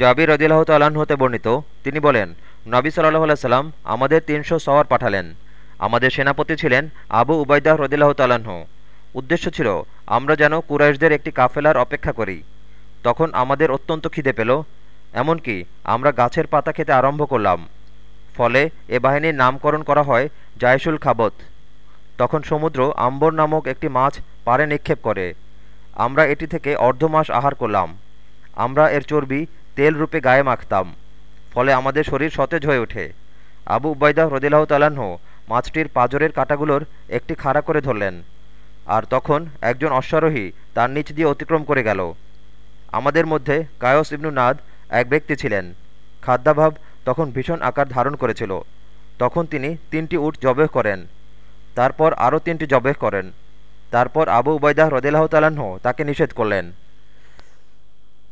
জাবির রদিল্লাহ তাল্লাহ্ন হতে বর্ণিত, তিনি বলেন, নবী সাল্লাহ সাল্লাম আমাদের তিনশো সওয়ার পাঠালেন। আমাদের সেনাপতি ছিলেন আবু উবাইদাহ রদিল্লাহ তাল্লাহ্ন উদ্দেশ্য ছিল, আমরা যেন কুরাইশদের একটি কাফেলার অপেক্ষা করি। তখন আমাদের অত্যন্ত খিদে পেল, এমনকি আমরা গাছের পাতা খেতে আরম্ভ করলাম। ফলে এ বাহিনীর নামকরণ করা হয় জায়সুল খাবত। তখন সমুদ্র আম্বর নামক একটি মাছ পারে নিক্ষেপ করে। আমরা এটি থেকে অর্ধ মাস আহার করলাম। আমরা এর চর্বি তেল রূপে গায়ে মাখতাম, ফলে আমাদের শরীর সতেজ হয়ে ওঠে। আবু উবাইদা রদিল্লাহ তালাহ মাছটির পাজরের কাঁটাগুলোর একটি খাড়া করে ধরলেন, আর তখন একজন অশ্বারোহী তার নিচ দিয়ে অতিক্রম করে গেল। আমাদের মধ্যে কায়স ইবনু নাদ এক ব্যক্তি ছিলেন। খাদ্যাভাব তখন ভীষণ আকার ধারণ করেছিল। তখন তিনি তিনটি উট জবেহ করেন, তারপর আরও তিনটি জবেহ করেন। তারপর আবু উবাইদাহ রদিল্লাহ তালাহ তাকে নিষেধ করলেন।